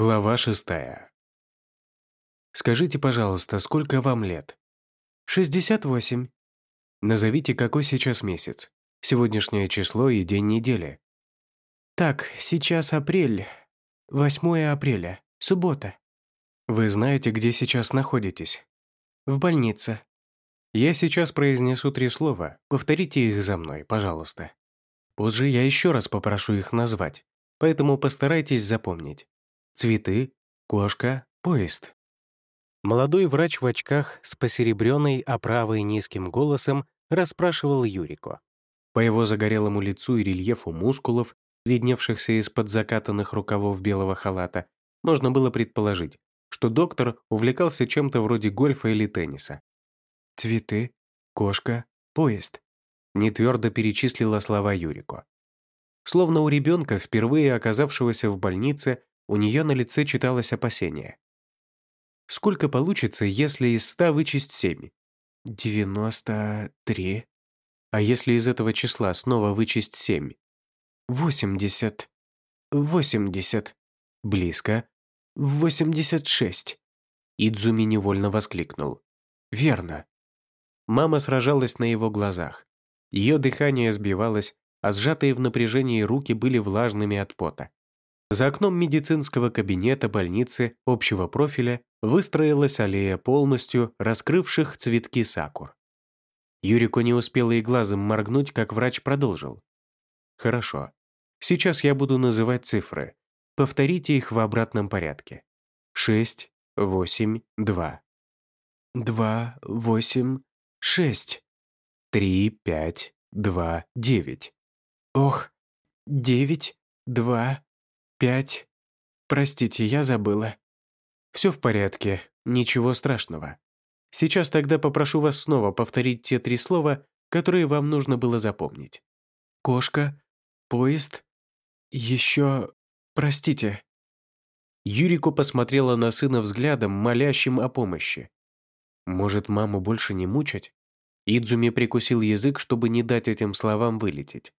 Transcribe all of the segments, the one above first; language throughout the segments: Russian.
Глава шестая. «Скажите, пожалуйста, сколько вам лет?» «Шестьдесят восемь». «Назовите, какой сейчас месяц, сегодняшнее число и день недели». «Так, сейчас апрель. 8 апреля. Суббота». «Вы знаете, где сейчас находитесь?» «В больнице». «Я сейчас произнесу три слова. Повторите их за мной, пожалуйста. Позже я еще раз попрошу их назвать, поэтому постарайтесь запомнить. Цветы, кошка, поезд. Молодой врач в очках с посеребренной оправой низким голосом расспрашивал Юрико. По его загорелому лицу и рельефу мускулов, видневшихся из-под закатанных рукавов белого халата, можно было предположить, что доктор увлекался чем-то вроде гольфа или тенниса. «Цветы, кошка, поезд», — нетвердо перечислила слова Юрико. Словно у ребенка, впервые оказавшегося в больнице, у нее на лице читалось опасение. Сколько получится, если из ста вычесть семь? Девяносто три. А если из этого числа снова вычесть семь? Восемьдесят. Восемьдесят. Близко. Восемьдесят шесть. Идзуми невольно воскликнул. Верно. Мама сражалась на его глазах. Ее дыхание сбивалось, а сжатые в напряжении руки были влажными от пота. За окном медицинского кабинета больницы общего профиля выстроилась аллея полностью раскрывших цветки сакур. Юрико не успела и глазом моргнуть, как врач продолжил. «Хорошо. Сейчас я буду называть цифры. Повторите их в обратном порядке. Шесть, восемь, два. Два, восемь, шесть. Три, пять, два, девять. Ох, девять, два, Пять. Простите, я забыла. Все в порядке, ничего страшного. Сейчас тогда попрошу вас снова повторить те три слова, которые вам нужно было запомнить. Кошка, поезд, еще... Простите. Юрику посмотрела на сына взглядом, молящим о помощи. Может, маму больше не мучать? Идзуми прикусил язык, чтобы не дать этим словам вылететь.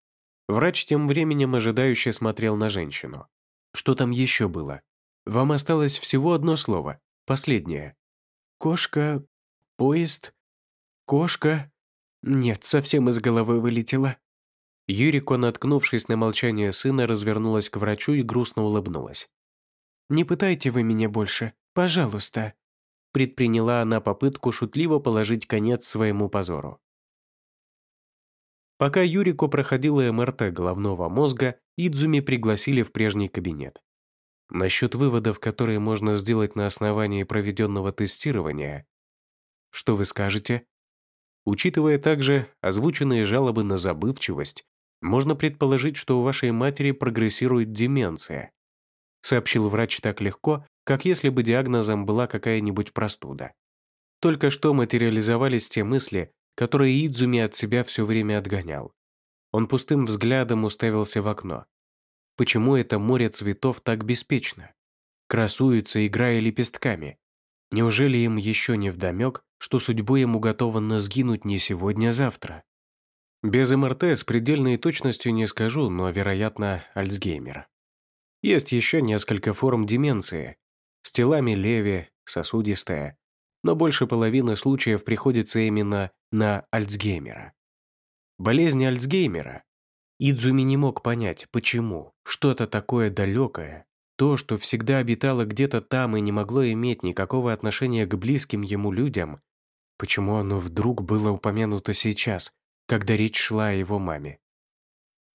Врач тем временем ожидающе смотрел на женщину. Что там еще было? Вам осталось всего одно слово, последнее. Кошка, поезд, кошка. Нет, совсем из головы вылетело. Юрико, наткнувшись на молчание сына, развернулась к врачу и грустно улыбнулась. «Не пытайте вы меня больше, пожалуйста», предприняла она попытку шутливо положить конец своему позору. Пока Юрико проходила МРТ головного мозга, Идзуми пригласили в прежний кабинет. Насчет выводов, которые можно сделать на основании проведенного тестирования, что вы скажете? Учитывая также озвученные жалобы на забывчивость, можно предположить, что у вашей матери прогрессирует деменция, сообщил врач так легко, как если бы диагнозом была какая-нибудь простуда. Только что материализовались те мысли, которые Идзуми от себя все время отгонял. Он пустым взглядом уставился в окно. Почему это море цветов так беспечно? Красуется, играя лепестками. Неужели им еще не вдомек, что судьбой ему уготовано сгинуть не сегодня, а завтра? Без МРТ с предельной точностью не скажу, но, вероятно, Альцгеймер. Есть еще несколько форм деменции. С телами леви, сосудистая, но больше половины случаев приходится именно на Альцгеймера. Болезнь Альцгеймера. Идзуми не мог понять, почему. Что-то такое далекое, то, что всегда обитало где-то там и не могло иметь никакого отношения к близким ему людям, почему оно вдруг было упомянуто сейчас, когда речь шла о его маме.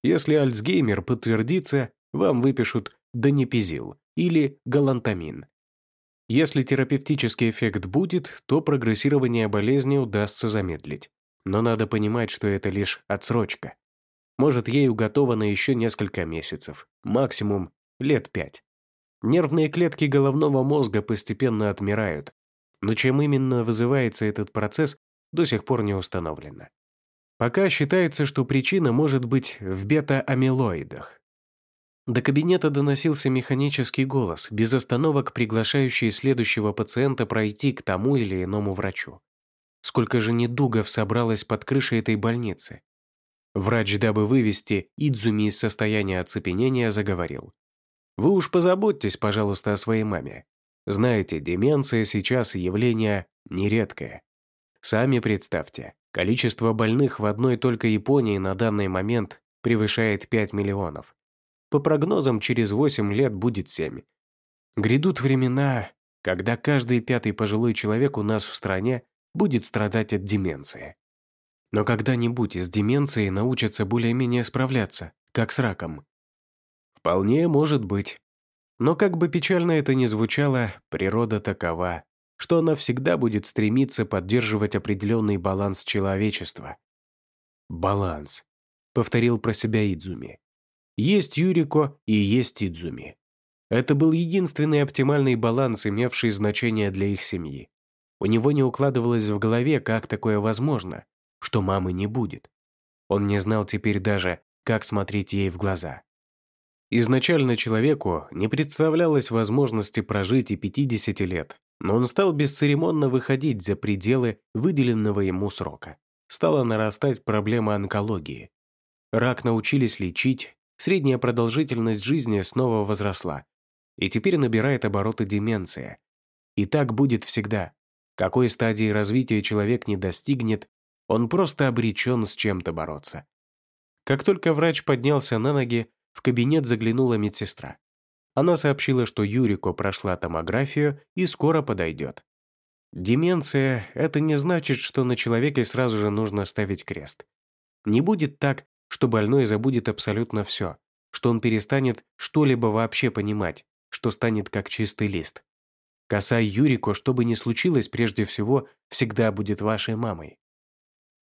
Если Альцгеймер подтвердится, вам выпишут донепизил или галантамин. Если терапевтический эффект будет, то прогрессирование болезни удастся замедлить. Но надо понимать, что это лишь отсрочка. Может, ей уготовано еще несколько месяцев, максимум лет пять. Нервные клетки головного мозга постепенно отмирают, но чем именно вызывается этот процесс, до сих пор не установлено. Пока считается, что причина может быть в бета-амилоидах, до кабинета доносился механический голос, без остановок приглашающий следующего пациента пройти к тому или иному врачу. Сколько же недугов собралось под крышей этой больницы? Врач, дабы вывести Идзуми из состояния оцепенения, заговорил. Вы уж позаботьтесь, пожалуйста, о своей маме. Знаете, деменция сейчас явление нередкое. Сами представьте, количество больных в одной только Японии на данный момент превышает 5 миллионов. По прогнозам, через 8 лет будет 7. Грядут времена, когда каждый пятый пожилой человек у нас в стране будет страдать от деменции. Но когда-нибудь с деменцией научатся более-менее справляться, как с раком. Вполне может быть. Но как бы печально это ни звучало, природа такова, что она всегда будет стремиться поддерживать определенный баланс человечества. «Баланс», — повторил про себя Идзуми. «Есть Юрико и есть Идзуми». Это был единственный оптимальный баланс, имевший значение для их семьи. У него не укладывалось в голове, как такое возможно, что мамы не будет. Он не знал теперь даже, как смотреть ей в глаза. Изначально человеку не представлялось возможности прожить и 50 лет, но он стал бесцеремонно выходить за пределы выделенного ему срока. Стала нарастать проблема онкологии. Рак научились лечить, средняя продолжительность жизни снова возросла, и теперь набирает обороты деменция. И так будет всегда. Какой стадии развития человек не достигнет, он просто обречен с чем-то бороться. Как только врач поднялся на ноги, в кабинет заглянула медсестра. Она сообщила, что Юрико прошла томографию и скоро подойдет. Деменция – это не значит, что на человеке сразу же нужно ставить крест. Не будет так, что больной забудет абсолютно все, что он перестанет что-либо вообще понимать, что станет как чистый лист. Коса Юрико, что бы ни случилось, прежде всего, всегда будет вашей мамой.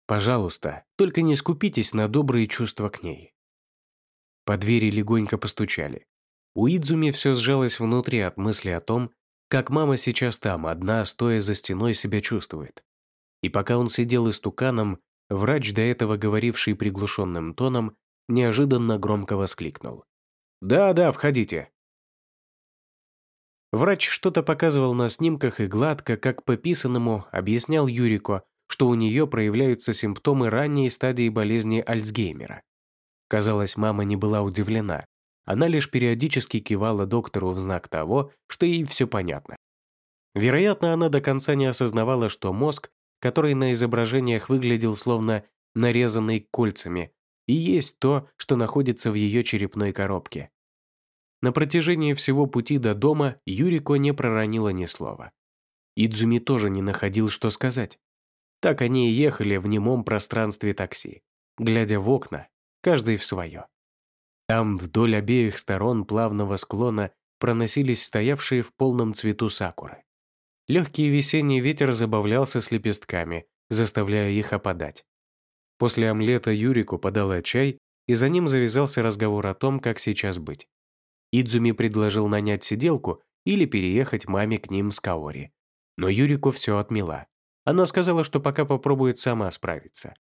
Пожалуйста, только не скупитесь на добрые чувства к ней. По двери легонько постучали. У Идзуми все сжалось внутри от мысли о том, как мама сейчас там, одна, стоя за стеной, себя чувствует. И пока он сидел истуканом, врач, до этого говоривший приглушенным тоном, неожиданно громко воскликнул. «Да-да, входите». Врач что-то показывал на снимках и гладко, как по писанному, объяснял Юрико, что у нее проявляются симптомы ранней стадии болезни Альцгеймера. Казалось, мама не была удивлена. Она лишь периодически кивала доктору в знак того, что ей все понятно. Вероятно, она до конца не осознавала, что мозг, который на изображениях выглядел словно нарезанный кольцами, и есть то, что находится в ее черепной коробке. На протяжении всего пути до дома Юрико не проронила ни слова. Идзуми тоже не находил, что сказать. Так они и ехали в немом пространстве такси, глядя в окна, каждый в свое. Там вдоль обеих сторон плавного склона проносились стоявшие в полном цвету сакуры. Легкий весенний ветер забавлялся с лепестками, заставляя их опадать. После омлета Юрику подала чай, и за ним завязался разговор о том, как сейчас быть. Идзуми предложил нанять сиделку или переехать маме к ним с Каори. Но Юрику все отмела. Она сказала, что пока попробует сама справиться.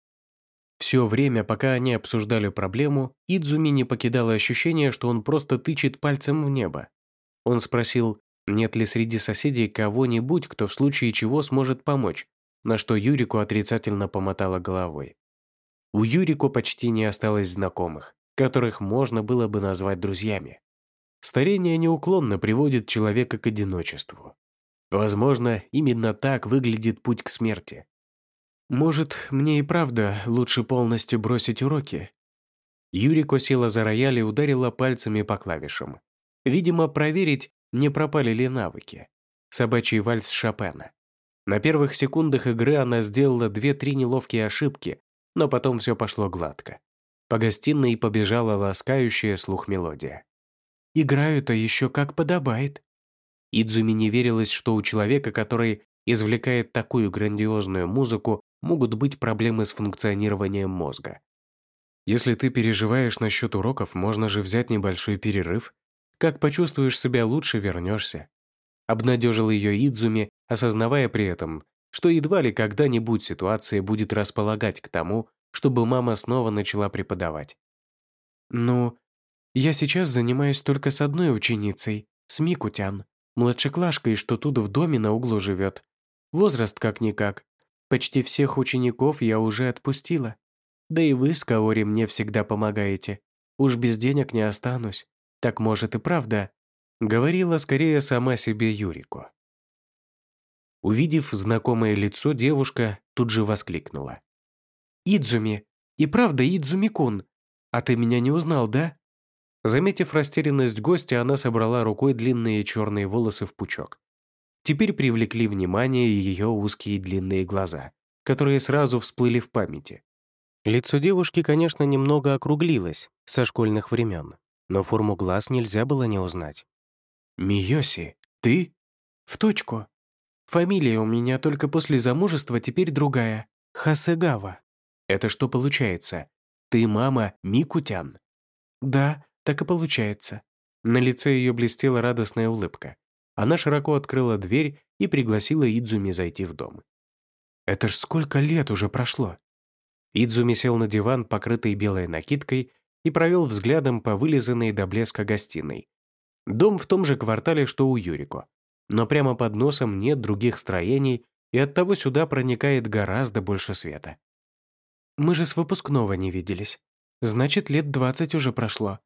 Все время, пока они обсуждали проблему, Идзуми не покидало ощущение, что он просто тычет пальцем в небо. Он спросил, нет ли среди соседей кого-нибудь, кто в случае чего сможет помочь, на что Юрику отрицательно помотала головой. У Юрику почти не осталось знакомых, которых можно было бы назвать друзьями. Старение неуклонно приводит человека к одиночеству. Возможно, именно так выглядит путь к смерти. Может, мне и правда лучше полностью бросить уроки? Юрико села за рояль и ударила пальцами по клавишам. Видимо, проверить, не пропали ли навыки. Собачий вальс Шопена. На первых секундах игры она сделала две-три неловкие ошибки, но потом все пошло гладко. По гостиной побежала ласкающая слух мелодия. Играю-то еще как подобает». Идзуми не верилось, что у человека, который извлекает такую грандиозную музыку, могут быть проблемы с функционированием мозга. Если ты переживаешь насчет уроков, можно же взять небольшой перерыв. Как почувствуешь себя лучше, вернешься. Обнадежил ее Идзуми, осознавая при этом, что едва ли когда-нибудь ситуация будет располагать к тому, чтобы мама снова начала преподавать. «Ну, я сейчас занимаюсь только с одной ученицей, с Микутян, младшеклашкой, что тут в доме на углу живет. Возраст как-никак. Почти всех учеников я уже отпустила. Да и вы с Каори мне всегда помогаете. Уж без денег не останусь. Так может и правда, говорила скорее сама себе Юрику. Увидев знакомое лицо, девушка тут же воскликнула. «Идзуми! И правда Идзуми-кун! А ты меня не узнал, да?» Заметив растерянность гостя, она собрала рукой длинные черные волосы в пучок. Теперь привлекли внимание ее узкие длинные глаза, которые сразу всплыли в памяти. Лицо девушки, конечно, немного округлилось со школьных времен, но форму глаз нельзя было не узнать. «Миоси, ты?» «В точку. Фамилия у меня только после замужества теперь другая. Хасегава». «Это что получается? Ты мама Микутян?» «Да, так и получается». На лице ее блестела радостная улыбка. Она широко открыла дверь и пригласила Идзуми зайти в дом. «Это ж сколько лет уже прошло!» Идзуми сел на диван, покрытый белой накидкой, и провел взглядом по вылизанной до блеска гостиной. Дом в том же квартале, что у Юрико. Но прямо под носом нет других строений, и оттого сюда проникает гораздо больше света. «Мы же с выпускного не виделись. Значит, лет двадцать уже прошло».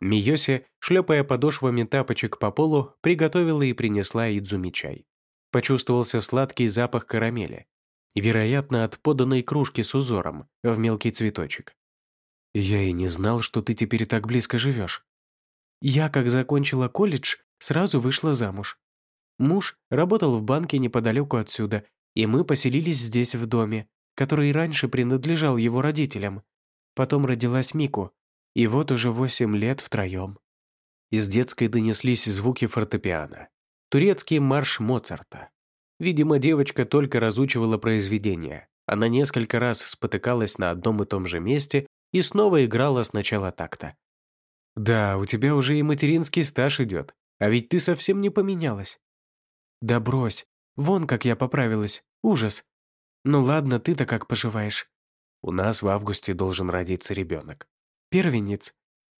Миоси, шлепая подошвами тапочек по полу, приготовила и принесла Идзуми чай. Почувствовался сладкий запах карамели вероятно, от поданной кружки с узором в мелкий цветочек. «Я и не знал, что ты теперь так близко живешь. Я, как закончила колледж, сразу вышла замуж. Муж работал в банке неподалеку отсюда, и мы поселились здесь в доме, который раньше принадлежал его родителям. Потом родилась Мику, и вот уже восемь лет втроем». Из детской донеслись звуки фортепиано. Турецкий марш Моцарта. Видимо, девочка только разучивала произведение. Она несколько раз спотыкалась на одном и том же месте и снова играла с начала такта. «Да, у тебя уже и материнский стаж идет, а ведь ты совсем не поменялась». «Да брось, вон как я поправилась, ужас. Ну ладно, ты-то как поживаешь?» «У нас в августе должен родиться ребенок». «Первенец?»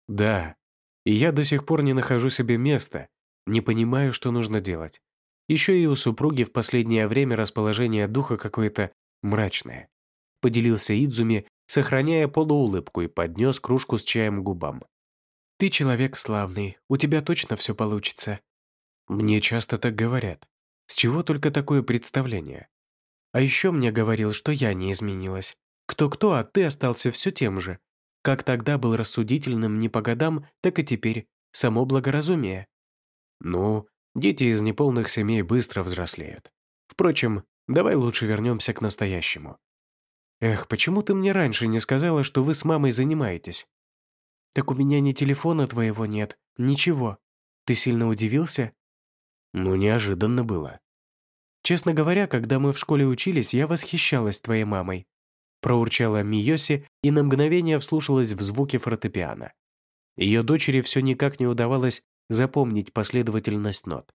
«Да. И я до сих пор не нахожу себе места, не понимаю, что нужно делать. Еще и у супруги в последнее время расположение духа какое-то мрачное. Поделился Идзуми, сохраняя полуулыбку и поднес кружку с чаем к губам. «Ты человек славный, у тебя точно все получится». Мне часто так говорят. С чего только такое представление? А еще мне говорил, что я не изменилась. Кто-кто, а ты остался все тем же. Как тогда был рассудительным не по годам, так и теперь. Само благоразумие. Ну, Дети из неполных семей быстро взрослеют. Впрочем, давай лучше вернемся к настоящему. Эх, почему ты мне раньше не сказала, что вы с мамой занимаетесь? Так у меня ни телефона твоего нет, ничего. Ты сильно удивился? Ну, неожиданно было. Честно говоря, когда мы в школе учились, я восхищалась твоей мамой. Проурчала Миоси и на мгновение вслушалась в звуки фортепиано. Ее дочери все никак не удавалось запомнить последовательность нот.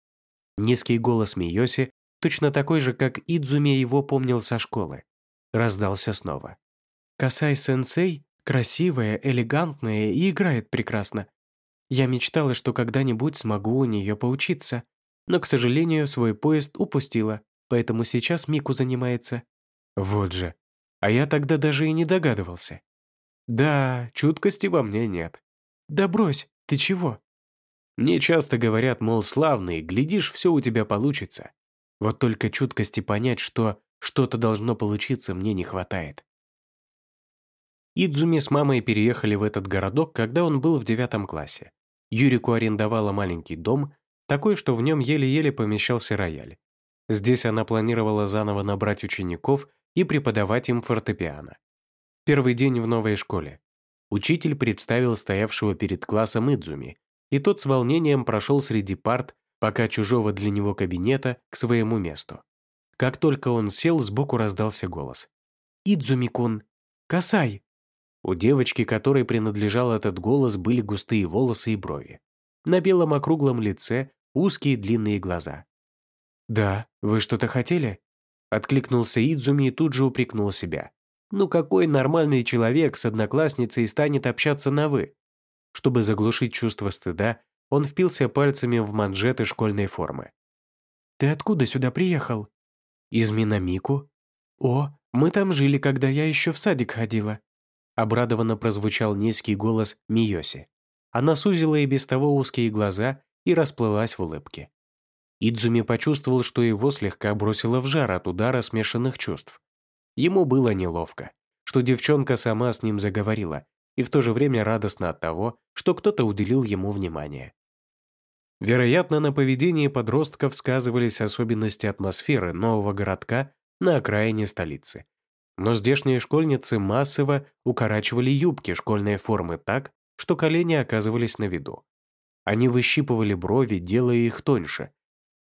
Низкий голос Миоси, точно такой же, как Идзуми его помнил со школы, раздался снова. «Касай-сенсей красивая, элегантная и играет прекрасно. Я мечтала, что когда-нибудь смогу у нее поучиться, но, к сожалению, свой поезд упустила, поэтому сейчас Мику занимается». «Вот же. А я тогда даже и не догадывался». «Да, чуткости во мне нет». «Да брось, ты чего?» Мне часто говорят, мол, славный, глядишь, все у тебя получится. Вот только чуткости понять, что что-то должно получиться, мне не хватает. Идзуми с мамой переехали в этот городок, когда он был в девятом классе. Юрику арендовала маленький дом, такой, что в нем еле-еле помещался рояль. Здесь она планировала заново набрать учеников и преподавать им фортепиано. Первый день в новой школе. Учитель представил стоявшего перед классом Идзуми, и тот с волнением прошел среди парт, пока чужого для него кабинета, к своему месту. Как только он сел, сбоку раздался голос. «Идзумикун! Касай!» У девочки, которой принадлежал этот голос, были густые волосы и брови. На белом округлом лице узкие длинные глаза. «Да, вы что-то хотели?» Откликнулся Идзуми и тут же упрекнул себя. «Ну какой нормальный человек с одноклассницей станет общаться на «вы»? Чтобы заглушить чувство стыда, он впился пальцами в манжеты школьной формы. «Ты откуда сюда приехал?» «Из Минамику». «О, мы там жили, когда я еще в садик ходила». Обрадованно прозвучал низкий голос Миоси. Она сузила и без того узкие глаза и расплылась в улыбке. Идзуми почувствовал, что его слегка бросило в жар от удара смешанных чувств. Ему было неловко, что девчонка сама с ним заговорила, и в то же время радостно от того, что кто-то уделил ему внимание. Вероятно, на поведении подростков сказывались особенности атмосферы нового городка на окраине столицы. Но здешние школьницы массово укорачивали юбки школьной формы так, что колени оказывались на виду. Они выщипывали брови, делая их тоньше,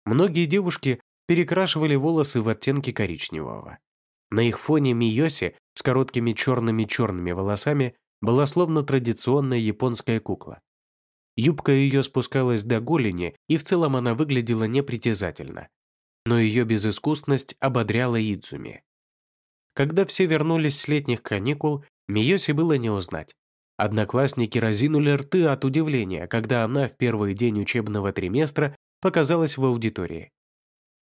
Многие девушки перекрашивали волосы в оттенки коричневого. На их фоне Миоси с короткими черными-черными волосами была словно традиционная японская кукла. Юбка ее спускалась до голени, и в целом она выглядела непритязательно. Но ее безыскусность ободряла Идзуми. Когда все вернулись с летних каникул, Миоси было не узнать. Одноклассники разинули рты от удивления, когда она в первый день учебного триместра показалась в аудитории.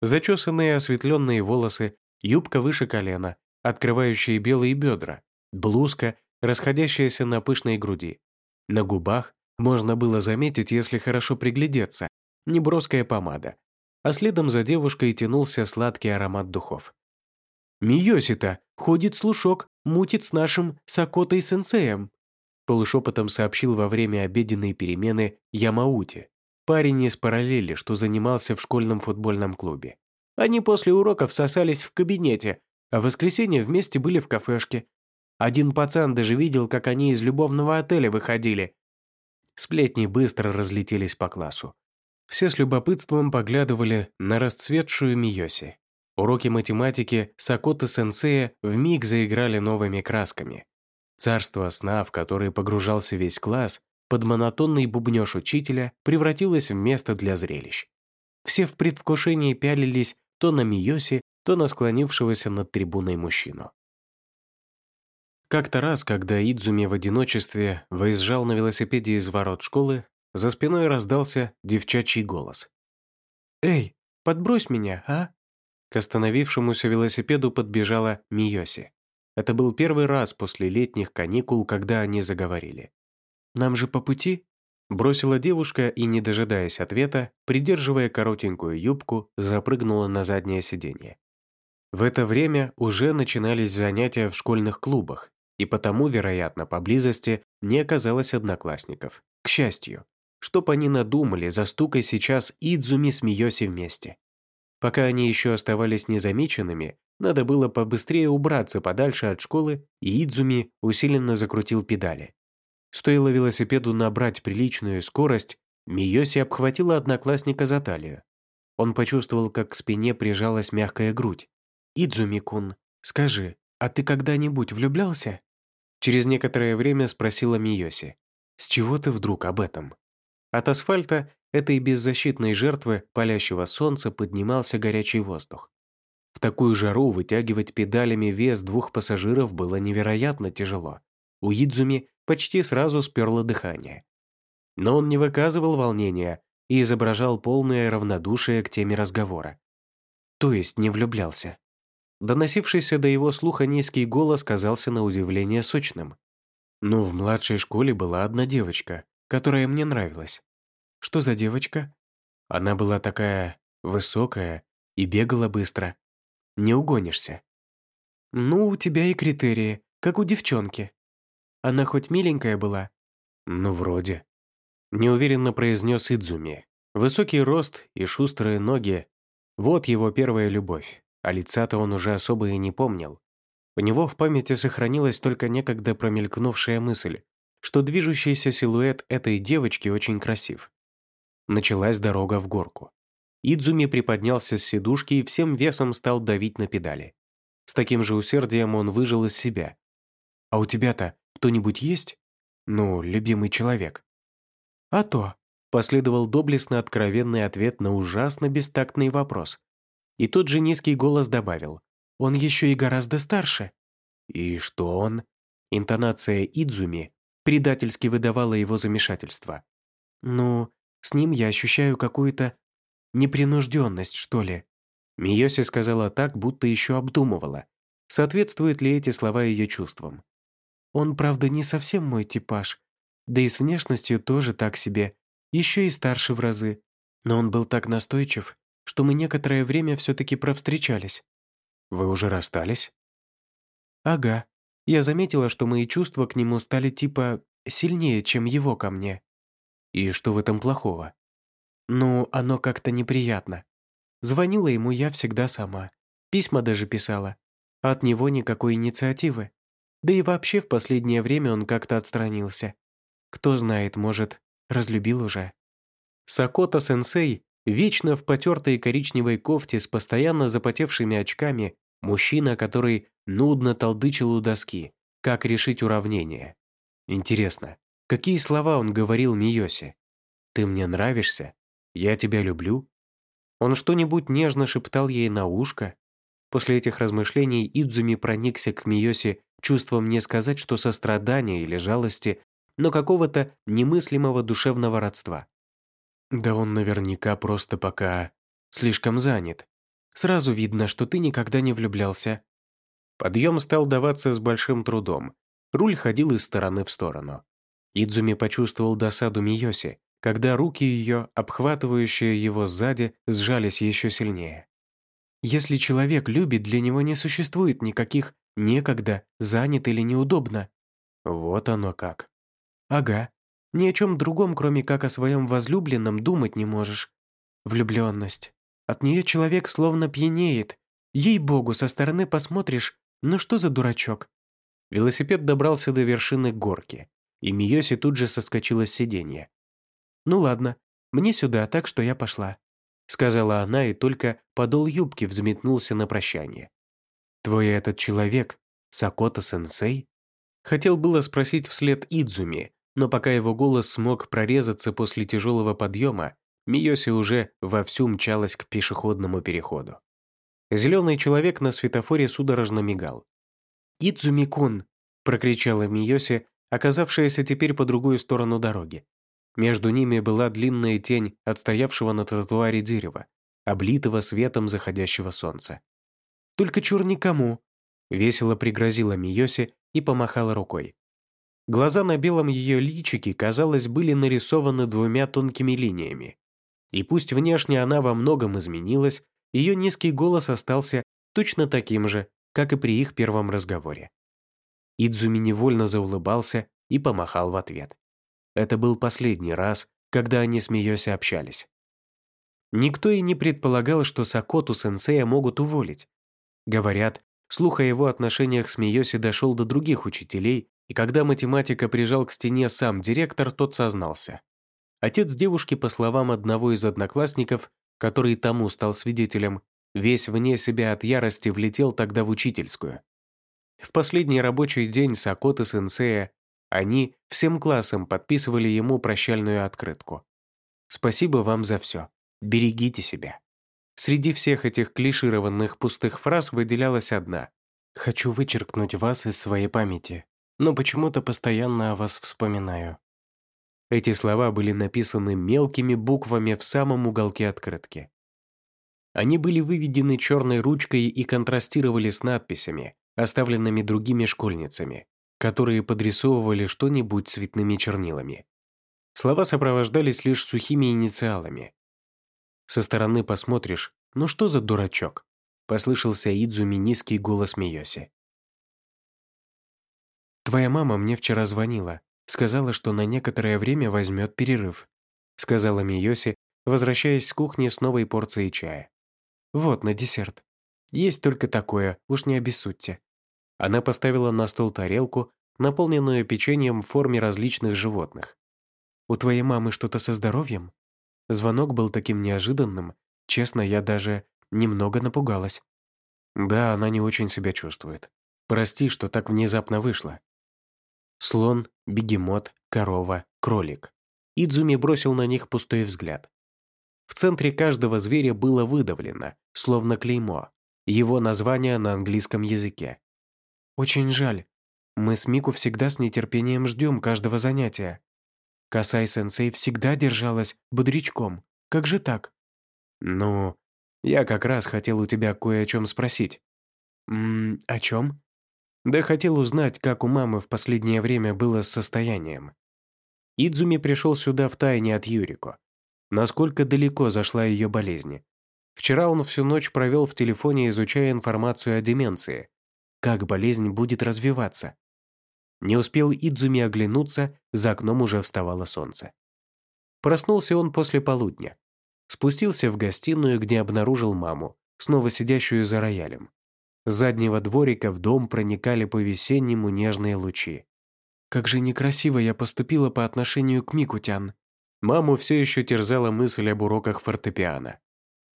Зачесанные осветленные волосы, юбка выше колена, открывающие белые бедра, блузка, расходящаяся на пышной груди. На губах можно было заметить, если хорошо приглядеться, неброская помада. А следом за девушкой тянулся сладкий аромат духов. «Миосита, ходит слушок, мутит с нашим Сакотой-сенсеем», полушепотом сообщил во время обеденной перемены Ямаути. Парень из параллели, что занимался в школьном футбольном клубе. Они после уроков сосались в кабинете, а в воскресенье вместе были в кафешке. Один пацан даже видел, как они из любовного отеля выходили. Сплетни быстро разлетелись по классу. Все с любопытством поглядывали на расцветшую Миоси. Уроки математики Сакота-сенсея вмиг заиграли новыми красками. Царство сна, в которое погружался весь класс, под монотонный бубнёж учителя превратилось в место для зрелищ. Все в предвкушении пялились то на Миоси, то на склонившегося над трибуной мужчину. Как-то раз, когда Идзуми в одиночестве выезжал на велосипеде из ворот школы, за спиной раздался девчачий голос. «Эй, подбрось меня, а?» К остановившемуся велосипеду подбежала Миоси. Это был первый раз после летних каникул, когда они заговорили. Нам же по пути?» Бросила девушка и, не дожидаясь ответа, придерживая коротенькую юбку, запрыгнула на заднее сиденье. В это время уже начинались занятия в школьных клубах, и потому, вероятно, поблизости не оказалось одноклассников. К счастью, чтоб они надумали, застукай сейчас Идзуми с Миоси вместе. Пока они еще оставались незамеченными, надо было побыстрее убраться подальше от школы, и Идзуми усиленно закрутил педали. Стоило велосипеду набрать приличную скорость, Миоси обхватила одноклассника за талию. Он почувствовал, как к спине прижалась мягкая грудь. «Идзуми-кун, скажи, а ты когда-нибудь влюблялся?» Через некоторое время спросила Миоси. «С чего ты вдруг об этом?» От асфальта этой беззащитной жертвы палящего солнца поднимался горячий воздух. В такую жару вытягивать педалями вес двух пассажиров было невероятно тяжело. У Идзуми почти сразу сперло дыхание. Но он не выказывал волнения и изображал полное равнодушие к теме разговора. То есть не влюблялся. Доносившийся до его слуха низкий голос казался на удивление сочным. «Ну, в младшей школе была одна девочка, которая мне нравилась». «Что за девочка?» Она была такая высокая и бегала быстро. Не угонишься. «Ну, у тебя и критерии, как у девчонки», она хоть миленькая была?» «Ну, вроде». Неуверенно произнес Идзуми. Высокий рост и шустрые ноги. Вот его первая любовь, а лица-то он уже особо и не помнил. У него в памяти сохранилась только некогда промелькнувшая мысль, что движущийся силуэт этой девочки очень красив. Началась дорога в горку. Идзуми приподнялся с сидушки и всем весом стал давить на педали. С таким же усердием он выжил из себя. «А у тебя-то кто-нибудь есть? Ну, любимый человек». «А то», — последовал доблестно откровенный ответ на ужасно бестактный вопрос. И тот же низкий голос добавил, «Он еще и гораздо старше». «И что он?» Интонация Идзуми предательски выдавала его замешательство. «Ну, с ним я ощущаю какую-то непринужденность, что ли». Миоси сказала так, будто еще обдумывала, соответствуют ли эти слова ее чувствам. Он, правда, не совсем мой типаж. Да и с внешностью тоже так себе. еще и старше в разы. Но он был так настойчив, что мы некоторое время все-таки провстречались. Вы уже расстались? Ага. Я заметила, что мои чувства к нему стали типа сильнее, чем его ко мне. И что в этом плохого? Ну, оно как-то неприятно. Звонила ему я всегда сама. Письма даже писала. От него никакой инициативы. Да и вообще в последнее время он как-то отстранился. Кто знает, может, разлюбил уже. Сакота-сенсей, вечно в потертой коричневой кофте с постоянно запотевшими очками, мужчина, который нудно толдычил у доски, как решить уравнение. Интересно, какие слова он говорил Миосе? «Ты мне нравишься? Я тебя люблю?» Он что-нибудь нежно шептал ей на ушко? После этих размышлений Идзуми проникся к Миосе чувством не сказать, что сострадания или жалости, но какого-то немыслимого душевного родства. Да он наверняка просто пока слишком занят. Сразу видно, что ты никогда не влюблялся. Подъем стал даваться с большим трудом. Руль ходил из стороны в сторону. Идзуми почувствовал досаду Миоси, когда руки ее, обхватывающие его сзади, сжались еще сильнее. Если человек любит, для него не существует никаких «некогда», «занят» или «неудобно». Вот оно как. Ага. Ни о чем другом, кроме как о своем возлюбленном, думать не можешь. Влюбленность. От нее человек словно пьянеет. Ей-богу, со стороны посмотришь, ну что за дурачок. Велосипед добрался до вершины горки, и Миоси тут же соскочила с сиденья. «Ну ладно, мне сюда, так что я пошла», сказала она, и только подол юбки взметнулся на прощание. «Твой этот человек, Сакота-сенсей?» Хотел было спросить вслед Идзуми, но пока его голос смог прорезаться после тяжелого подъема, Миоси уже вовсю мчалась к пешеходному переходу. Зеленый человек на светофоре судорожно мигал. «Идзуми-кун!» – прокричала Миоси, оказавшаяся теперь по другую сторону дороги. Между ними была длинная тень отстоявшего на тротуаре дерева, облитого светом заходящего солнца. «Только чур никому!» – весело пригрозила Миоси и помахала рукой. Глаза на белом ее личике, казалось, были нарисованы двумя тонкими линиями. И пусть внешне она во многом изменилась, ее низкий голос остался точно таким же, как и при их первом разговоре. Идзуми невольно заулыбался и помахал в ответ. Это был последний раз, когда они с Миоси общались. Никто и не предполагал, что Сакоту сенсея могут уволить. Говорят, слух о его отношениях с Миоси дошел до других учителей, и когда математика прижал к стене сам директор, тот сознался. Отец девушки, по словам одного из одноклассников, который тому стал свидетелем, весь вне себя от ярости влетел тогда в учительскую. В последний рабочий день Сакоты сенсея они всем классом подписывали ему прощальную открытку. «Спасибо вам за все. Берегите себя». Среди всех этих клишированных пустых фраз выделялась одна. «Хочу вычеркнуть вас из своей памяти, но почему-то постоянно о вас вспоминаю». Эти слова были написаны мелкими буквами в самом уголке открытки. Они были выведены черной ручкой и контрастировали с надписями, оставленными другими школьницами которые подрисовывали что-нибудь цветными чернилами. Слова сопровождались лишь сухими инициалами. Со стороны посмотришь, ну что за дурачок? Послышался Идзуми низкий голос Миоси. «Твоя мама мне вчера звонила. Сказала, что на некоторое время возьмет перерыв», сказала Миоси, возвращаясь с кухни с новой порцией чая. «Вот, на десерт. Есть только такое, уж не обессудьте». Она поставила на стол тарелку, наполненную печеньем в форме различных животных. «У твоей мамы что-то со здоровьем?» Звонок был таким неожиданным. Честно, я даже немного напугалась. Да, она не очень себя чувствует. Прости, что так внезапно вышло. Слон, бегемот, корова, кролик. Идзуми бросил на них пустой взгляд. В центре каждого зверя было выдавлено, словно клеймо, его название на английском языке. Очень жаль. Мы с Мику всегда с нетерпением ждем каждого занятия. Касай-сенсей всегда держалась бодрячком. Как же так? Ну, я как раз хотел у тебя кое о чем спросить. Ммм, о чем? Да хотел узнать, как у мамы в последнее время было с состоянием. Идзуми пришел сюда втайне от Юрико. Насколько далеко зашла ее болезнь. Вчера он всю ночь провел в телефоне, изучая информацию о деменции. Как болезнь будет развиваться? Не успел Идзуми оглянуться, за окном уже вставало солнце. Проснулся он после полудня. Спустился в гостиную, где обнаружил маму, снова сидящую за роялем. С заднего дворика в дом проникали по-весеннему нежные лучи. «Как же некрасиво я поступила по отношению к Микутян». Маму все еще терзала мысль об уроках фортепиано.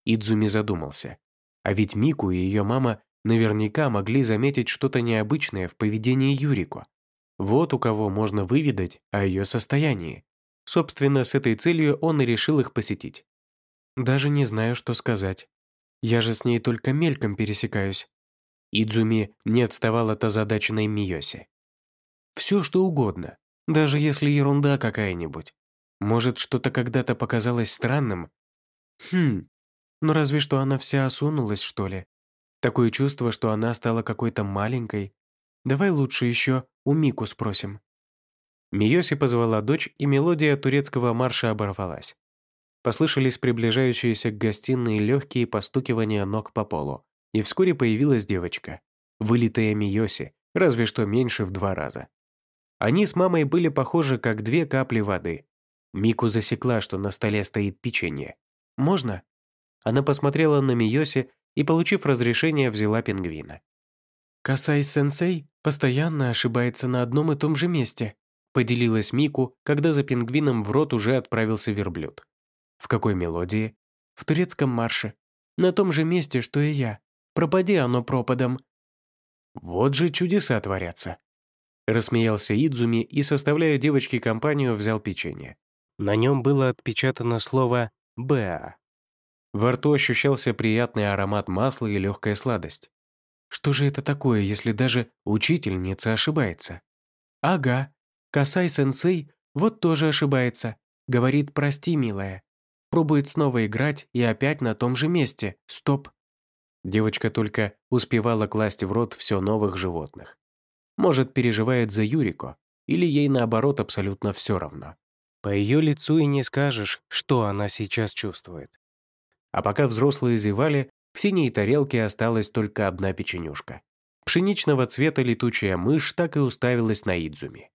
Идзуми задумался. А ведь Мику и ее мама наверняка могли заметить что-то необычное в поведении Юрико. Вот у кого можно выведать о ее состоянии. Собственно, с этой целью он и решил их посетить. «Даже не знаю, что сказать. Я же с ней только мельком пересекаюсь. Идзуми не отставал от озадаченной Миоси. «Все, что угодно, даже если ерунда какая-нибудь. Может, что-то когда-то показалось странным? Хм, ну разве что она вся осунулась, что ли? Такое чувство, что она стала какой-то маленькой. Давай лучше еще у Мику спросим». Миоси позвала дочь, и мелодия турецкого марша оборвалась. Послышались приближающиеся к гостиной легкие постукивания ног по полу. И вскоре появилась девочка, вылитая Миоси, разве что меньше в два раза. Они с мамой были похожи, как две капли воды. Мику засекла, что на столе стоит печенье. «Можно?» Она посмотрела на Миоси и, получив разрешение, взяла пингвина. «Касай-сенсей постоянно ошибается на одном и том же месте», поделилась Мику, когда за пингвином в рот уже отправился верблюд. «В какой мелодии?» «В турецком марше. На том же месте, что и я. Пропади оно пропадом». «Вот же чудеса творятся!» Рассмеялся Идзуми и, составляя девочке компанию, взял печенье. На нем было отпечатано слово «Беа». Во рту ощущался приятный аромат масла и легкая сладость. Что же это такое, если даже учительница ошибается? Ага, Касай-сенсей вот тоже ошибается. Говорит «прости, милая». Пробует снова играть и опять на том же месте. Стоп. Девочка только успевала класть в рот все новых животных. Может, переживает за Юрико, или ей наоборот абсолютно все равно. По ее лицу и не скажешь, что она сейчас чувствует. А пока взрослые зевали, в синей тарелке осталась только одна печенюшка. Пшеничного цвета летучая мышь так и уставилась на Идзуми.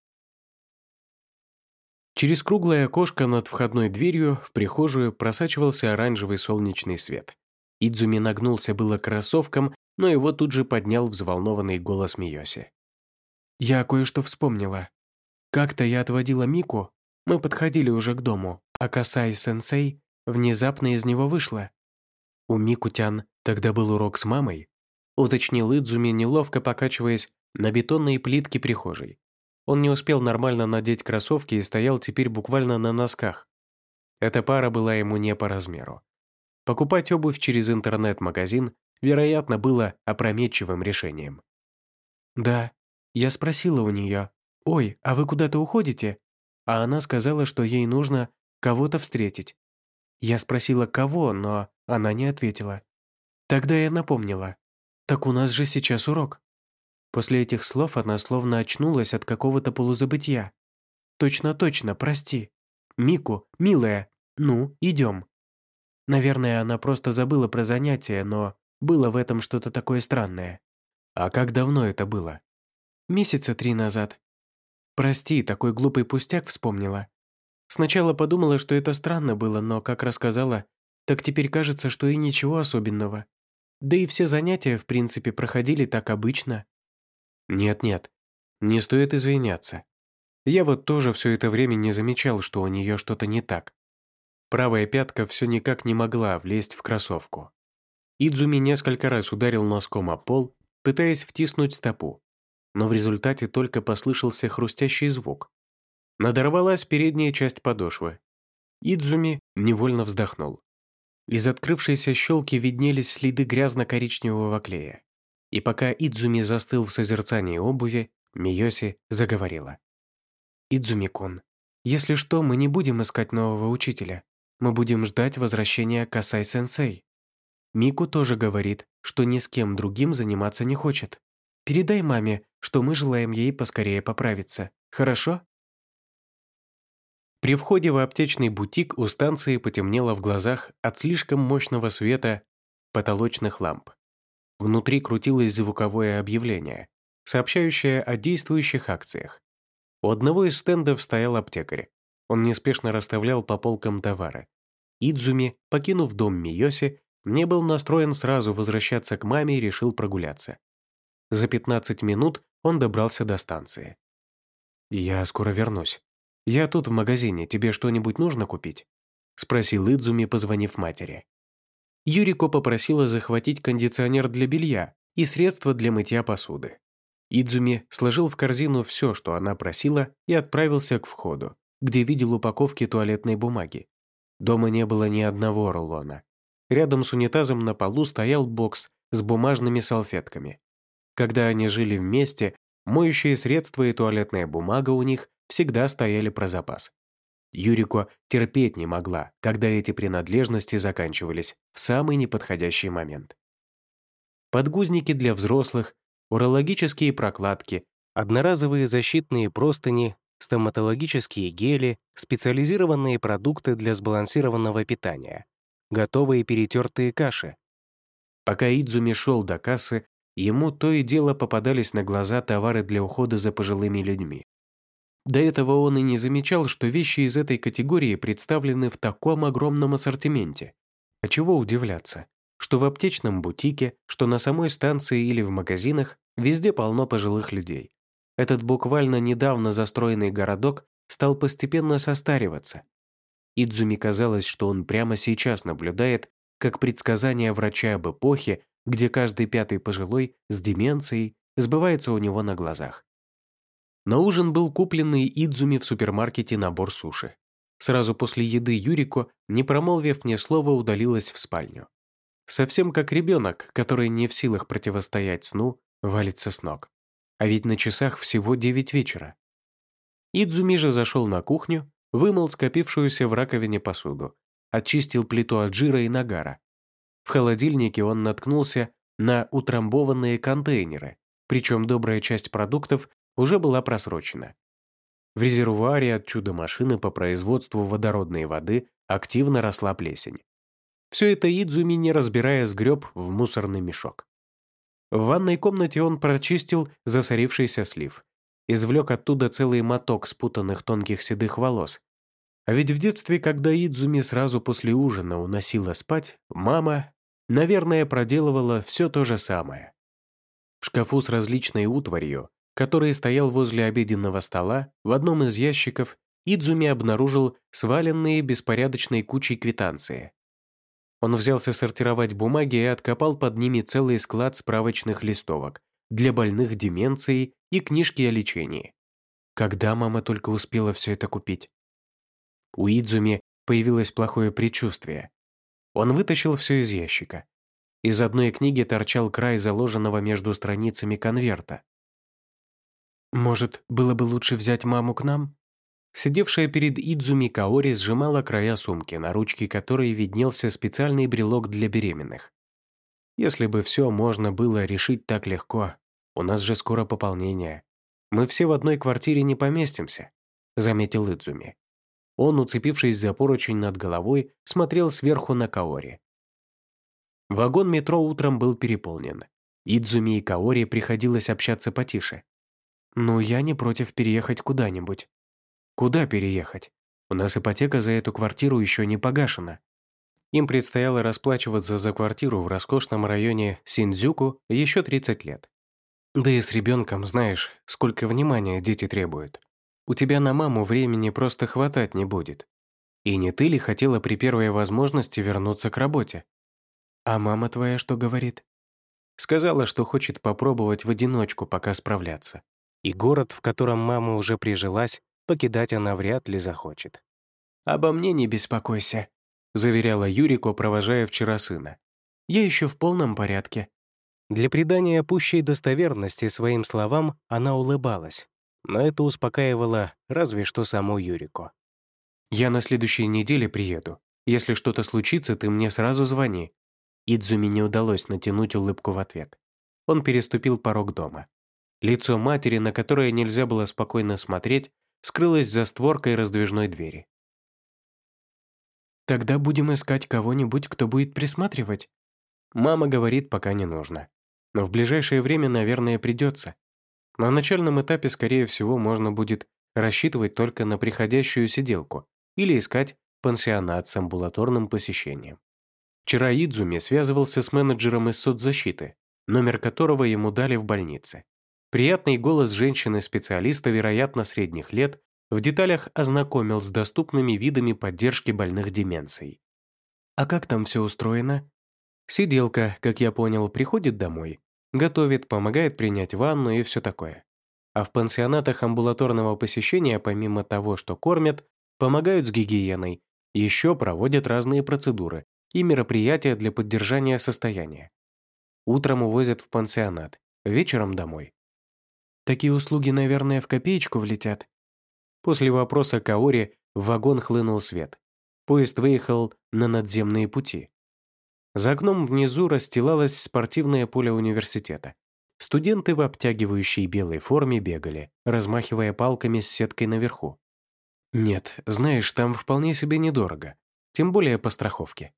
Через круглое окошко над входной дверью в прихожую просачивался оранжевый солнечный свет. Идзуми нагнулся было к кроссовкам, но его тут же поднял взволнованный голос Миоси. «Я кое-что вспомнила. Как-то я отводила Мику, мы подходили уже к дому, а Касай-сенсей внезапно из него вышла. У Мику-тян тогда был урок с мамой?» уточнил Идзуми, неловко покачиваясь на бетонные плитки прихожей. Он не успел нормально надеть кроссовки и стоял теперь буквально на носках. Эта пара была ему не по размеру. Покупать обувь через интернет-магазин, вероятно, было опрометчивым решением. «Да, я спросила у нее, «Ой, а вы куда-то уходите?» А она сказала, что ей нужно кого-то встретить. Я спросила, кого, но она не ответила. Тогда я напомнила. «Так у нас же сейчас урок». После этих слов она словно очнулась от какого-то полузабытия. «Точно-точно, прости. Мику, милая, ну, идем». Наверное, она просто забыла про занятие, но было в этом что-то такое странное. А как давно это было? Месяца три назад. Прости, такой глупый пустяк вспомнила. Сначала подумала, что это странно было, но, как рассказала, так теперь кажется, что и ничего особенного. Да и все занятия, в принципе, проходили так обычно. Нет-нет, не стоит извиняться. Я вот тоже все это время не замечал, что у нее что-то не так. Правая пятка все никак не могла влезть в кроссовку. Идзуми несколько раз ударил носком о пол, пытаясь втиснуть стопу, но в результате только послышался хрустящий звук. Надорвалась передняя часть подошвы. Идзуми невольно вздохнул. Из открывшейся щелки виднелись следы грязно-коричневого клея. И пока Идзуми застыл в созерцании обуви, Миоси заговорила. «Идзуми-кун, если что, мы не будем искать нового учителя. Мы будем ждать возвращения Касай-сенсей. Мику тоже говорит, что ни с кем другим заниматься не хочет. Передай маме, что мы желаем ей поскорее поправиться. Хорошо?» При входе в аптечный бутик у станции потемнело в глазах от слишком мощного света потолочных ламп. Внутри крутилось звуковое объявление, сообщающее о действующих акциях. У одного из стендов стоял аптекарь. Он неспешно расставлял по полкам товары. Идзуми, покинув дом Миоси, не был настроен сразу возвращаться к маме и решил прогуляться. За 15 минут он добрался до станции. «Я скоро вернусь. Я тут в магазине, тебе что-нибудь нужно купить?» — спросил Идзуми, позвонив матери. Юрико попросила захватить кондиционер для белья и средства для мытья посуды. Идзуми сложил в корзину все, что она просила, и отправился к входу, где видел упаковки туалетной бумаги. Дома не было ни одного рулона. Рядом с унитазом на полу стоял бокс с бумажными салфетками. Когда они жили вместе, моющие средства и туалетная бумага у них всегда стояли про запас. Юрико терпеть не могла, когда эти принадлежности заканчивались в самый неподходящий момент. Подгузники для взрослых, урологические прокладки, одноразовые защитные простыни, стоматологические гели, специализированные продукты для сбалансированного питания, готовые перетертые каши. Пока Идзуми шел до кассы, ему то и дело попадались на глаза товары для ухода за пожилыми людьми. До этого он и не замечал, что вещи из этой категории представлены в таком огромном ассортименте. А чего удивляться, что в аптечном бутике, что на самой станции или в магазинах, везде полно пожилых людей. Этот буквально недавно застроенный городок стал постепенно состариваться. Идзуми казалось, что он прямо сейчас наблюдает, как предсказание врача об эпохе, где каждый пятый пожилой с деменцией сбывается у него на глазах. На ужин был купленный Идзуми в супермаркете набор суши. Сразу после еды Юрико, не промолвив ни слова, удалилась в спальню. Совсем как ребенок, который не в силах противостоять сну, валится с ног. А ведь на часах всего девять вечера. Идзуми же зашел на кухню, вымыл скопившуюся в раковине посуду, очистил плиту от жира и нагара. В холодильнике он наткнулся на утрамбованные контейнеры, причем добрая часть продуктов уже была просрочена. В резервуаре от чудо-машины по производству водородной воды активно росла плесень. Все это Идзуми, не разбирая, сгреб в мусорный мешок. В ванной комнате он прочистил засорившийся слив, извлек оттуда целый моток спутанных тонких седых волос. А ведь в детстве, когда Идзуми сразу после ужина уносила спать, мама, наверное, проделывала все то же самое. В шкафу с различной утварью который стоял возле обеденного стола, в одном из ящиков Идзуми обнаружил сваленные беспорядочной кучей квитанции. Он взялся сортировать бумаги и откопал под ними целый склад справочных листовок для больных деменцией и книжки о лечении. Когда мама только успела все это купить? У Идзуми появилось плохое предчувствие. Он вытащил все из ящика. Из одной книги торчал край заложенного между страницами конверта. Может, было бы лучше взять маму к нам? Сидевшая перед Идзуми Каори сжимала края сумки, на ручке которой виднелся специальный брелок для беременных. Если бы все можно было решить так легко, у нас же скоро пополнение. Мы все в одной квартире не поместимся, заметил Идзуми. Он, уцепившись за поручень над головой, смотрел сверху на Каори. Вагон метро утром был переполнен. Идзуми и Каори приходилось общаться потише. «Ну, я не против переехать куда-нибудь». «Куда переехать? У нас ипотека за эту квартиру еще не погашена». Им предстояло расплачиваться за квартиру в роскошном районе Синдзюку еще 30 лет. Да и с ребенком, знаешь, сколько внимания дети требуют. У тебя на маму времени просто хватать не будет. И не ты ли хотела при первой возможности вернуться к работе? А мама твоя что говорит? Сказала, что хочет попробовать в одиночку пока справляться и город, в котором мама уже прижилась, покидать она вряд ли захочет. «Обо мне не беспокойся», — заверяла Юрико, провожая вчера сына. «Я еще в полном порядке». Для придания пущей достоверности своим словам она улыбалась, но это успокаивало разве что саму Юрико. «Я на следующей неделе приеду. Если что-то случится, ты мне сразу звони». Идзуми не удалось натянуть улыбку в ответ. Он переступил порог дома. Лицо матери, на которое нельзя было спокойно смотреть, скрылось за створкой раздвижной двери. Тогда будем искать кого-нибудь, кто будет присматривать. Мама говорит, пока не нужно. Но в ближайшее время, наверное, придется. На начальном этапе, скорее всего, можно будет рассчитывать только на приходящую сиделку или искать пансионат с амбулаторным посещением. Вчера Идзуми связывался с менеджером из соцзащиты, номер которого ему дали в больнице. Приятный голос женщины-специалиста, вероятно, средних лет, в деталях ознакомил с доступными видами поддержки больных деменцией. «А как там все устроено?» Сиделка, как я понял, приходит домой, готовит, помогает принять ванну и все такое. А в пансионатах амбулаторного посещения, помимо того, что кормят, помогают с гигиеной, еще проводят разные процедуры и мероприятия для поддержания состояния. Утром увозят в пансионат, вечером домой. Такие услуги, наверное, в копеечку влетят. После вопроса Каори в вагон хлынул свет. Поезд выехал на надземные пути. За окном внизу расстилалось спортивное поле университета. Студенты в обтягивающей белой форме бегали, размахивая палками с сеткой наверху. Нет, знаешь, там вполне себе недорого. Тем более по страховке.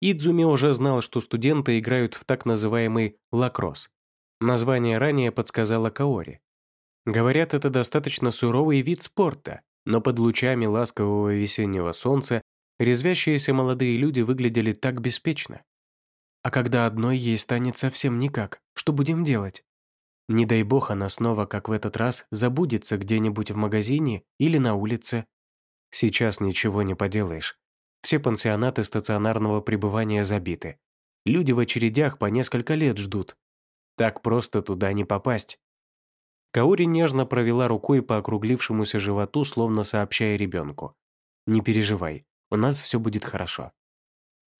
Идзуми уже знал, что студенты играют в так называемый лакросс. Название ранее подсказала Каори. Говорят, это достаточно суровый вид спорта, но под лучами ласкового весеннего солнца Резвящиеся молодые люди выглядели так беспечно. А когда одной ей станет совсем никак, что будем делать? Не дай бог она снова, как в этот раз, забудется где-нибудь в магазине или на улице. Сейчас ничего не поделаешь. Все пансионаты стационарного пребывания забиты. Люди в очередях по несколько лет ждут. Так просто туда не попасть. Каори нежно провела рукой по округлившемуся животу, словно сообщая ребенку. «Не переживай, у нас все будет хорошо.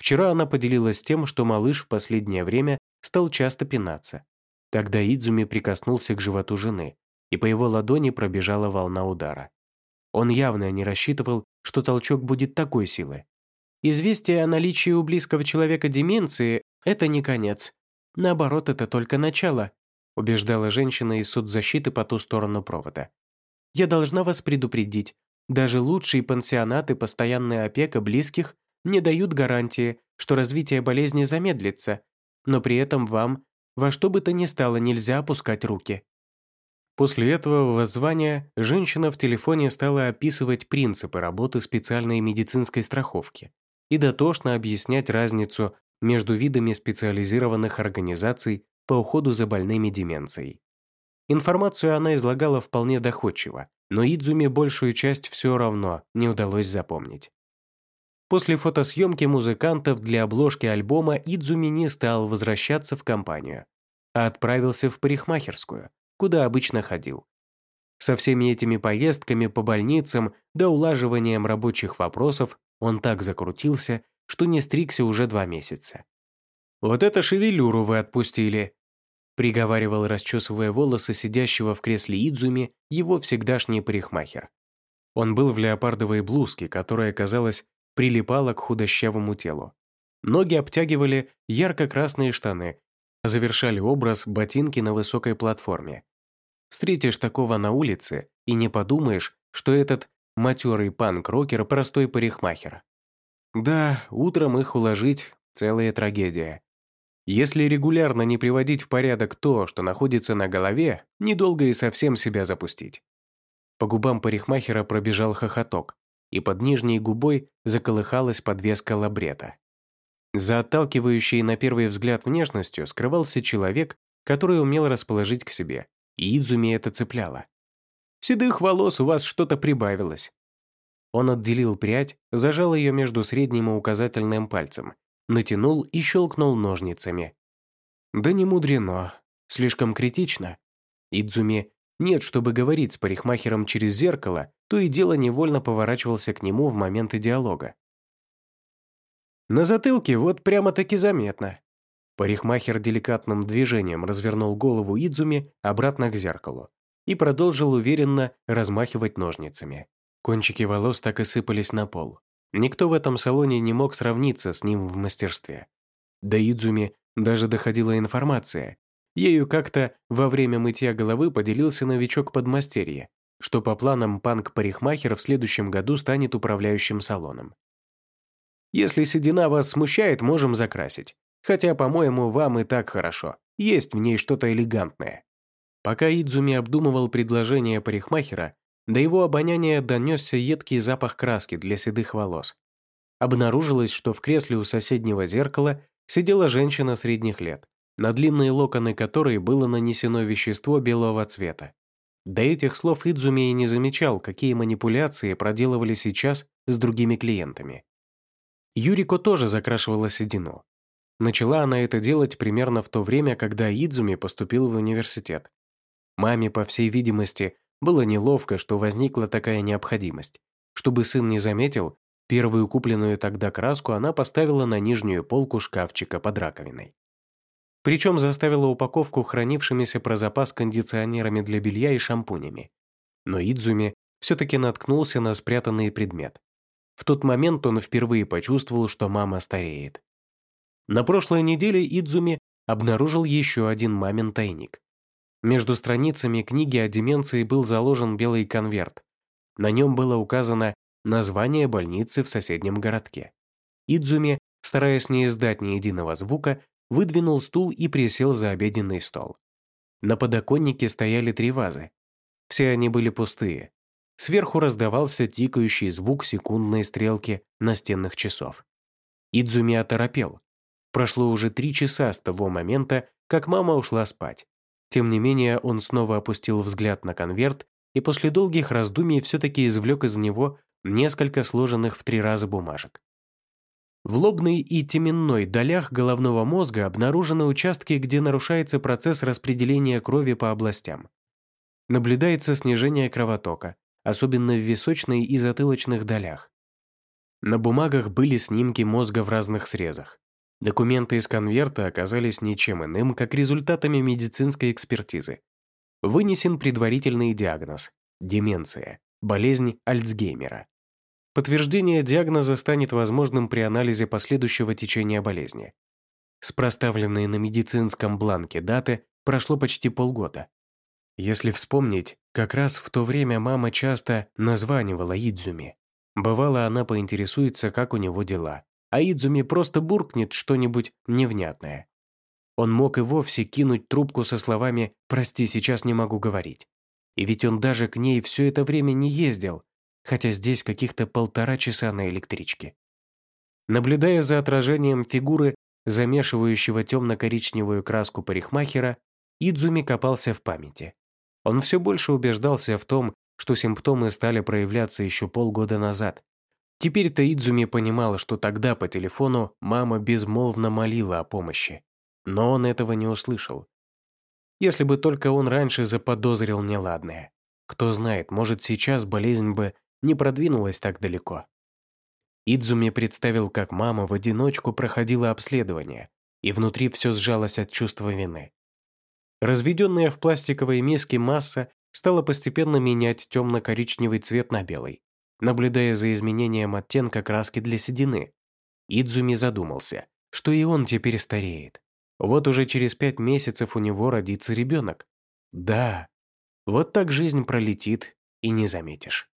Вчера она поделилась тем, что малыш в последнее время стал часто пинаться. Тогда Идзуми прикоснулся к животу жены, и по его ладони пробежала волна удара. Он явно не рассчитывал, что толчок будет такой силы. Известие о наличии у близкого человека деменции – это не конец. Наоборот, это только начало, убеждала женщина из соцзащиты по ту сторону провода. Я должна вас предупредить, даже лучшие пансионаты, постоянная опека близких не дают гарантии, что развитие болезни замедлится, но при этом вам во что бы то ни стало нельзя опускать руки. После этого воззвания женщина в телефоне стала описывать принципы работы специальной медицинской страховки и дотошно объяснять разницу между видами специализированных организаций по уходу за больными деменцией. Информацию она излагала вполне доходчиво, но Идзуме большую часть все равно не удалось запомнить. После фотосъемки музыкантов для обложки альбома Идзуми не стал возвращаться в компанию, а отправился в парикмахерскую, куда обычно ходил. Со всеми этими поездками по больницам да улаживанием рабочих вопросов он так закрутился, что не стригся уже два месяца. «Вот это шевелюру вы отпустили!» приговаривал, расчесывая волосы сидящего в кресле Идзуми, его всегдашний парикмахер. Он был в леопардовой блузке, которая, казалось, прилипала к худощавому телу. Ноги обтягивали ярко-красные штаны, завершали образ ботинки на высокой платформе. Встретишь такого на улице и не подумаешь, что этот матерый панк-рокер простой парикмахер. Да, утром их уложить – целая трагедия. Если регулярно не приводить в порядок то, что находится на голове, недолго и совсем себя запустить. По губам парикмахера пробежал хохоток, и под нижней губой заколыхалась подвеска лабрета. За отталкивающей на первый взгляд внешностью скрывался человек, который умел расположить к себе, и Идзуми это цепляло. «Седых волос у вас что-то прибавилось». Он отделил прядь, зажал ее между средним и указательным пальцем натянул и щелкнул ножницами. Да не мудрено, слишком критично. Идзуми нет, чтобы говорить с парикмахером через зеркало, то и дело невольно поворачивался к нему в моменты диалога. На затылке вот прямо-таки заметно. Парикмахер деликатным движением развернул голову Идзуми обратно к зеркалу и продолжил уверенно размахивать ножницами. Кончики волос так и сыпались на пол. Никто в этом салоне не мог сравниться с ним в мастерстве. До Идзуми даже доходила информация. Ею как-то во время мытья головы поделился новичок подмастерья, что по планам панк-парикмахер в следующем году станет управляющим салоном. Если седина вас смущает, можем закрасить. Хотя, по-моему, вам и так хорошо. Есть в ней что-то элегантное». Пока Идзуми обдумывал предложение парикмахера, до его обоняния донесся едкий запах краски для седых волос. Обнаружилось, что в кресле у соседнего зеркала сидела женщина средних лет, на длинные локоны которой было нанесено вещество белого цвета. До этих слов Идзуми и не замечал, какие манипуляции проделывали сейчас с другими клиентами. Юрико тоже закрашивала седину. Начала она это делать примерно в то время, когда Идзуми поступил в университет. Маме, по всей видимости, было неловко, что возникла такая необходимость. Чтобы сын не заметил, первую купленную тогда краску она поставила на нижнюю полку шкафчика под раковиной. Причем заставила упаковку хранившимися про запас кондиционерами для белья и шампунями. Но Идзуми все-таки наткнулся на спрятанный предмет. В тот момент он впервые почувствовал, что мама стареет. На прошлой неделе Идзуми обнаружил еще один мамин тайник. Между страницами книги о деменции был заложен белый конверт. На нем было указано название больницы в соседнем городке. Идзуми, стараясь не издать ни единого звука, выдвинул стул и присел за обеденный стол. На подоконнике стояли три вазы. Все они были пустые. Сверху раздавался тикающий звук секундной стрелки настенных часов. Идзуми оторопел. Прошло уже три часа с того момента, как мама ушла спать. Тем не менее, он снова опустил взгляд на конверт и после долгих раздумий все-таки извлек из него несколько сложенных в три раза бумажек. В лобной и теменной долях головного мозга обнаружены участки, где нарушается процесс распределения крови по областям. Наблюдается снижение кровотока, особенно в височной и затылочных долях. На бумагах были снимки мозга в разных срезах. Документы из конверта оказались ничем иным, как результатами медицинской экспертизы. Вынесен предварительный диагноз – деменция, болезнь Альцгеймера. Подтверждение диагноза станет возможным при анализе последующего течения болезни. С проставленной на медицинском бланке даты прошло почти полгода. Если вспомнить, как раз в то время мама часто названивала Идзуми. Бывало, она поинтересуется, как у него дела, а Идзуми просто буркнет что-нибудь невнятное. Он мог и вовсе кинуть трубку со словами «прости, сейчас не могу говорить». И ведь он даже к ней все это время не ездил, хотя здесь каких-то полтора часа на электричке. Наблюдая за отражением фигуры, замешивающего темно-коричневую краску парикмахера, Идзуми копался в памяти. Он все больше убеждался в том, что симптомы стали проявляться еще полгода назад. Теперь-то Идзуми понимала, что тогда по телефону мама безмолвно молила о помощи. Но он этого не услышал. Если бы только он раньше заподозрил неладное. Кто знает, может, сейчас болезнь бы не продвинулась так далеко. Идзуми представил, как мама в одиночку проходила обследование, и внутри все сжалось от чувства вины. Разведенная в пластиковой миске масса стала постепенно менять темно-коричневый цвет на белый, наблюдая за изменением оттенка краски для седины. Идзуми задумался, что и он теперь стареет. Вот уже через пять месяцев у него родится ребенок. Да, вот так жизнь пролетит, и не заметишь.